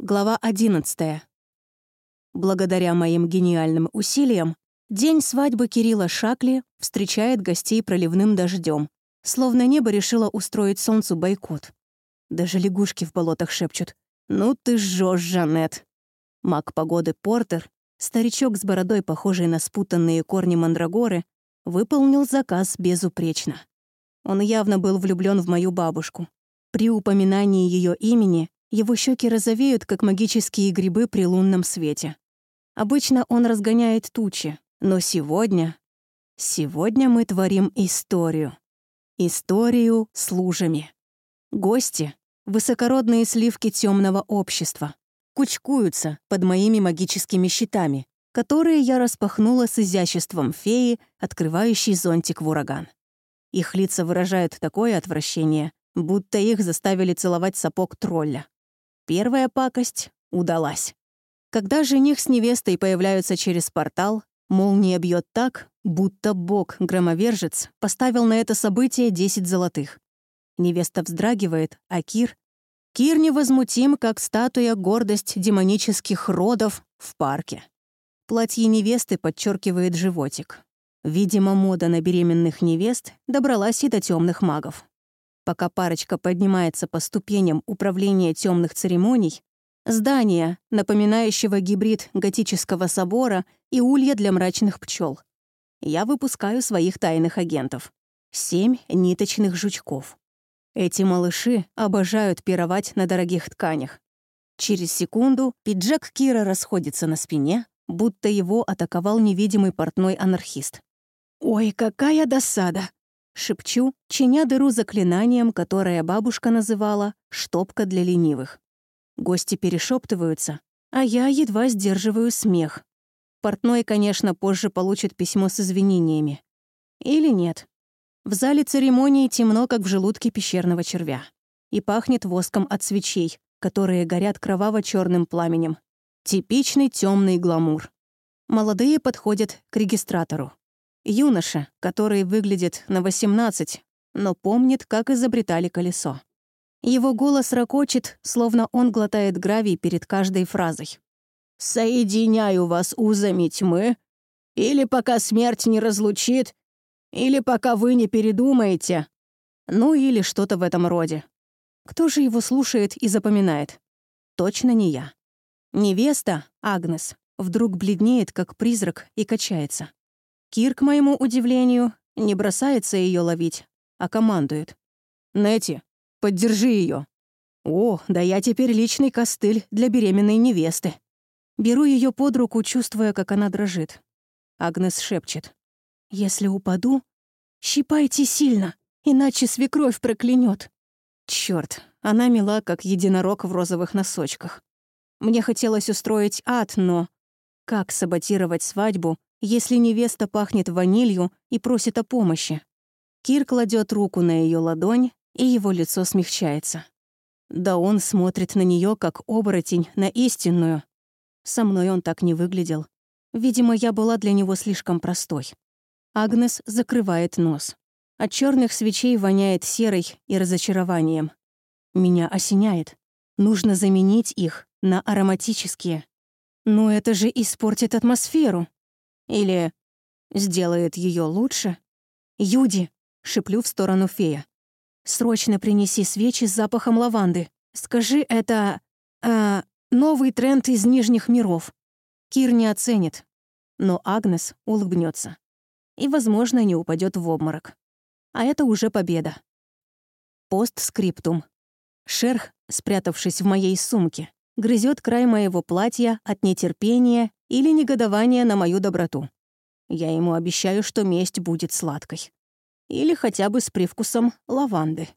Глава 11. Благодаря моим гениальным усилиям, день свадьбы Кирилла Шакли встречает гостей проливным дождем, словно небо решило устроить солнцу бойкот. Даже лягушки в болотах шепчут «Ну ты жжёшь, Жанет!» Маг погоды Портер, старичок с бородой, похожий на спутанные корни мандрагоры, выполнил заказ безупречно. Он явно был влюблён в мою бабушку. При упоминании её имени его щеки розовеют, как магические грибы при лунном свете. Обычно он разгоняет тучи, но сегодня... Сегодня мы творим историю. Историю с лужами. Гости — высокородные сливки темного общества. Кучкуются под моими магическими щитами, которые я распахнула с изяществом феи, открывающей зонтик в ураган. Их лица выражают такое отвращение, будто их заставили целовать сапог тролля. Первая пакость удалась. Когда жених с невестой появляются через портал, молния бьет так, будто бог-громовержец поставил на это событие 10 золотых. Невеста вздрагивает, а Кир... Кир невозмутим, как статуя гордость демонических родов в парке. Платье невесты подчеркивает животик. Видимо, мода на беременных невест добралась и до темных магов. Пока парочка поднимается по ступеням управления темных церемоний, здание, напоминающего гибрид готического собора и улья для мрачных пчел. Я выпускаю своих тайных агентов. Семь ниточных жучков. Эти малыши обожают пировать на дорогих тканях. Через секунду пиджак Кира расходится на спине, будто его атаковал невидимый портной анархист. «Ой, какая досада!» Шепчу, чиня дыру заклинанием, которое бабушка называла «штопка для ленивых». Гости перешептываются, а я едва сдерживаю смех. Портной, конечно, позже получит письмо с извинениями. Или нет. В зале церемонии темно, как в желудке пещерного червя. И пахнет воском от свечей, которые горят кроваво черным пламенем. Типичный темный гламур. Молодые подходят к регистратору. Юноша, который выглядит на 18, но помнит, как изобретали колесо. Его голос ракочет, словно он глотает гравий перед каждой фразой. «Соединяю вас узами тьмы, или пока смерть не разлучит, или пока вы не передумаете». Ну или что-то в этом роде. Кто же его слушает и запоминает? Точно не я. Невеста, Агнес, вдруг бледнеет, как призрак, и качается. Кир, к моему удивлению, не бросается ее ловить, а командует. «Нети, поддержи ее. «О, да я теперь личный костыль для беременной невесты». Беру ее под руку, чувствуя, как она дрожит. Агнес шепчет. «Если упаду, щипайте сильно, иначе свекровь проклянет. Черт, она мила, как единорог в розовых носочках. Мне хотелось устроить ад, но... Как саботировать свадьбу, если невеста пахнет ванилью и просит о помощи. Кир кладет руку на ее ладонь, и его лицо смягчается. Да он смотрит на нее как оборотень на истинную. Со мной он так не выглядел. Видимо, я была для него слишком простой. Агнес закрывает нос. От черных свечей воняет серой и разочарованием. Меня осеняет. Нужно заменить их на ароматические. Но это же испортит атмосферу. Или сделает ее лучше? «Юди!» — шиплю в сторону фея. «Срочно принеси свечи с запахом лаванды. Скажи, это... Э, новый тренд из Нижних миров». Кир не оценит, но Агнес улыбнется и, возможно, не упадет в обморок. А это уже победа. Постскриптум. Шерх, спрятавшись в моей сумке, грызет край моего платья от нетерпения или негодования на мою доброту. Я ему обещаю, что месть будет сладкой. Или хотя бы с привкусом лаванды.